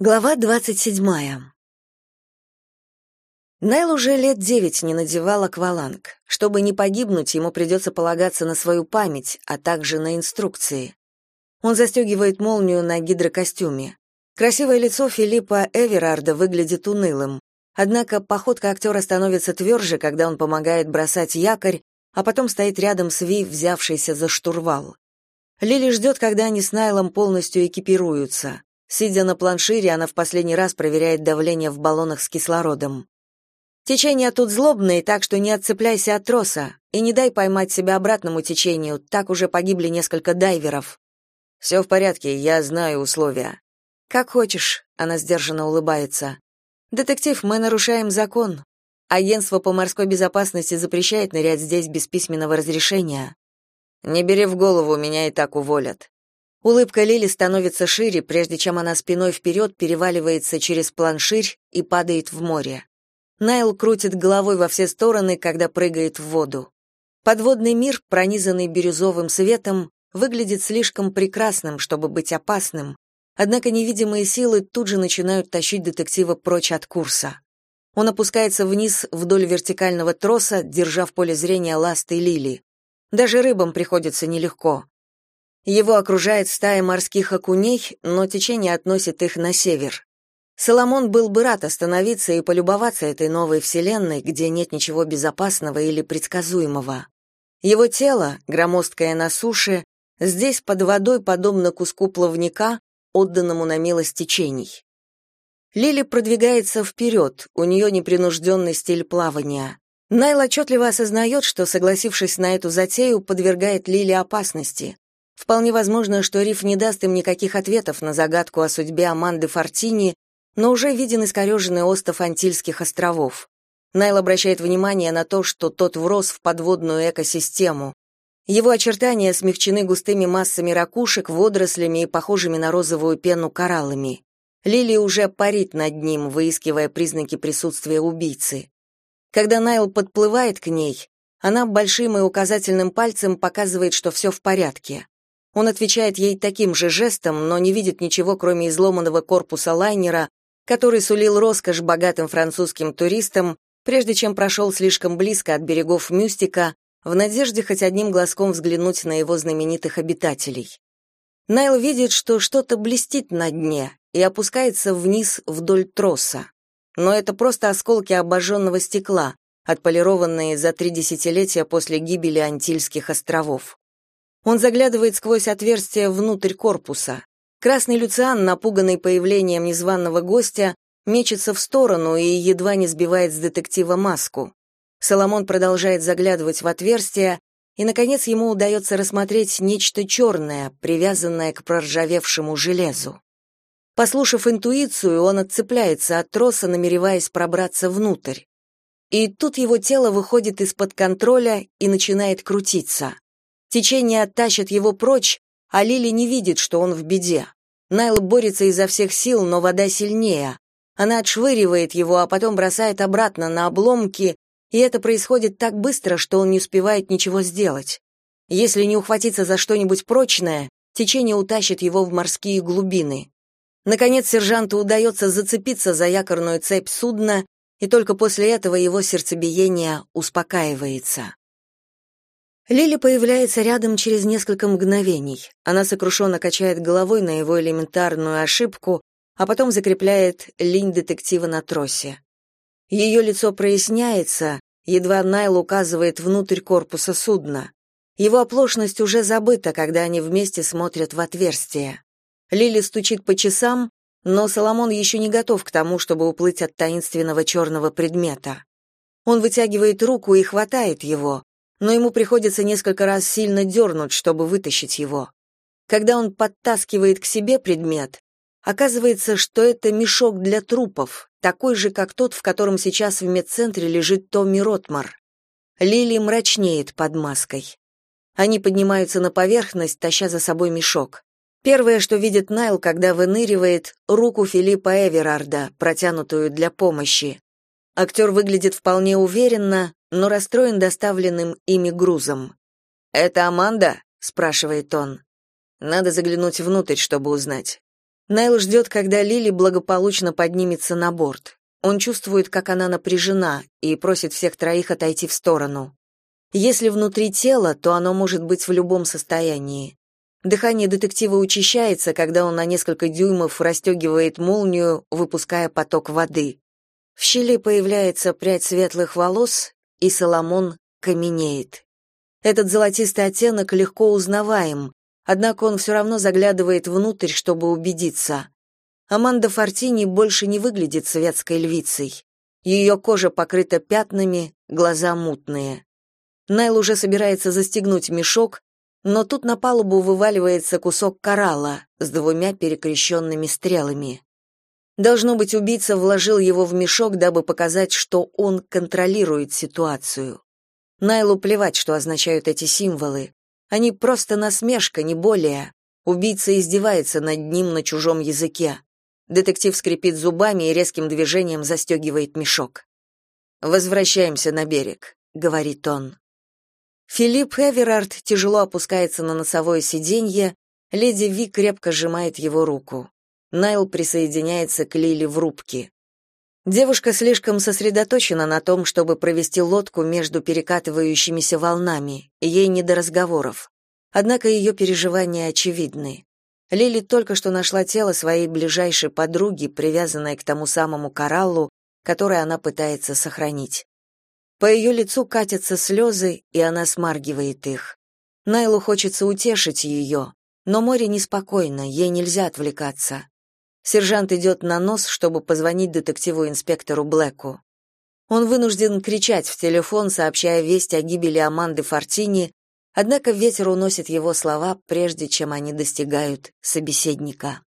Глава двадцать седьмая. Найл уже лет девять не надевал акваланг. Чтобы не погибнуть, ему придется полагаться на свою память, а также на инструкции. Он застегивает молнию на гидрокостюме. Красивое лицо Филиппа Эверарда выглядит унылым. Однако походка актера становится тверже, когда он помогает бросать якорь, а потом стоит рядом с Ви, взявшейся за штурвал. Лили ждет, когда они с Найлом полностью экипируются. Сидя на планшире, она в последний раз проверяет давление в баллонах с кислородом. Течение тут злобное, так что не отцепляйся от троса и не дай поймать себя обратному течению, так уже погибли несколько дайверов. «Все в порядке, я знаю условия. Как хочешь, она сдержанно улыбается. Детектив, мы нарушаем закон. Агентство по морской безопасности запрещает нырять здесь без письменного разрешения. Не бери в голову, меня и так уволят. Улыбка Лили становится шире, прежде чем она спиной вперед переваливается через планширь и падает в море. Найл крутит головой во все стороны, когда прыгает в воду. Подводный мир, пронизанный бирюзовым светом, выглядит слишком прекрасным, чтобы быть опасным, однако невидимые силы тут же начинают тащить детектива прочь от курса. Он опускается вниз вдоль вертикального троса, держа в поле зрения ласты Лили. Даже рыбам приходится нелегко. Его окружает стая морских окуней, но течение относит их на север. Соломон был бы рад остановиться и полюбоваться этой новой вселенной, где нет ничего безопасного или предсказуемого. Его тело, громоздкое на суше, здесь под водой подобно куску плавника, отданному на милость течений. Лили продвигается вперед, у нее непринужденный стиль плавания. Найл отчетливо осознает, что, согласившись на эту затею, подвергает Лили опасности. Вполне возможно, что Риф не даст им никаких ответов на загадку о судьбе Аманды Фортини, но уже виден искореженный остров Антильских островов. Найл обращает внимание на то, что тот врос в подводную экосистему. Его очертания смягчены густыми массами ракушек, водорослями и похожими на розовую пену кораллами. Лили уже парит над ним, выискивая признаки присутствия убийцы. Когда Найл подплывает к ней, она большим и указательным пальцем показывает, что все в порядке. Он отвечает ей таким же жестом, но не видит ничего, кроме изломанного корпуса лайнера, который сулил роскошь богатым французским туристам, прежде чем прошел слишком близко от берегов Мюстика, в надежде хоть одним глазком взглянуть на его знаменитых обитателей. Найл видит, что что-то блестит на дне и опускается вниз вдоль троса. Но это просто осколки обожженного стекла, отполированные за три десятилетия после гибели Антильских островов. Он заглядывает сквозь отверстие внутрь корпуса. Красный Люциан, напуганный появлением незваного гостя, мечется в сторону и едва не сбивает с детектива маску. Соломон продолжает заглядывать в отверстие, и, наконец, ему удается рассмотреть нечто черное, привязанное к проржавевшему железу. Послушав интуицию, он отцепляется от троса, намереваясь пробраться внутрь. И тут его тело выходит из-под контроля и начинает крутиться. Течение оттащит его прочь, а Лили не видит, что он в беде. Найл борется изо всех сил, но вода сильнее. Она отшвыривает его, а потом бросает обратно на обломки, и это происходит так быстро, что он не успевает ничего сделать. Если не ухватиться за что-нибудь прочное, течение утащит его в морские глубины. Наконец сержанту удается зацепиться за якорную цепь судна, и только после этого его сердцебиение успокаивается. Лили появляется рядом через несколько мгновений. Она сокрушенно качает головой на его элементарную ошибку, а потом закрепляет линь детектива на тросе. Ее лицо проясняется, едва Найл указывает внутрь корпуса судна. Его оплошность уже забыта, когда они вместе смотрят в отверстие. Лили стучит по часам, но Соломон еще не готов к тому, чтобы уплыть от таинственного черного предмета. Он вытягивает руку и хватает его, но ему приходится несколько раз сильно дернуть, чтобы вытащить его. Когда он подтаскивает к себе предмет, оказывается, что это мешок для трупов, такой же, как тот, в котором сейчас в медцентре лежит Томми Ротмар. Лили мрачнеет под маской. Они поднимаются на поверхность, таща за собой мешок. Первое, что видит Найл, когда выныривает, руку Филиппа Эверарда, протянутую для помощи. Актер выглядит вполне уверенно, но расстроен доставленным ими грузом. «Это Аманда?» — спрашивает он. «Надо заглянуть внутрь, чтобы узнать». Найл ждет, когда Лили благополучно поднимется на борт. Он чувствует, как она напряжена, и просит всех троих отойти в сторону. Если внутри тела, то оно может быть в любом состоянии. Дыхание детектива учащается, когда он на несколько дюймов расстегивает молнию, выпуская поток воды. В щели появляется прядь светлых волос, и Соломон каменеет. Этот золотистый оттенок легко узнаваем, однако он все равно заглядывает внутрь, чтобы убедиться. Аманда Фортини больше не выглядит светской львицей. Ее кожа покрыта пятнами, глаза мутные. Найл уже собирается застегнуть мешок, но тут на палубу вываливается кусок коралла с двумя перекрещенными стрелами. Должно быть, убийца вложил его в мешок, дабы показать, что он контролирует ситуацию. Найлу плевать, что означают эти символы. Они просто насмешка, не более. Убийца издевается над ним на чужом языке. Детектив скрипит зубами и резким движением застегивает мешок. «Возвращаемся на берег», — говорит он. Филипп Эверард тяжело опускается на носовое сиденье, леди Ви крепко сжимает его руку. Найл присоединяется к Лили в рубке. Девушка слишком сосредоточена на том, чтобы провести лодку между перекатывающимися волнами, ей не до разговоров. Однако ее переживания очевидны. Лили только что нашла тело своей ближайшей подруги, привязанной к тому самому кораллу, который она пытается сохранить. По ее лицу катятся слезы, и она смаргивает их. Найлу хочется утешить ее, но море неспокойно, ей нельзя отвлекаться. Сержант идет на нос, чтобы позвонить детективу-инспектору Блэку. Он вынужден кричать в телефон, сообщая весть о гибели Аманды Фортини, однако ветер уносит его слова, прежде чем они достигают собеседника.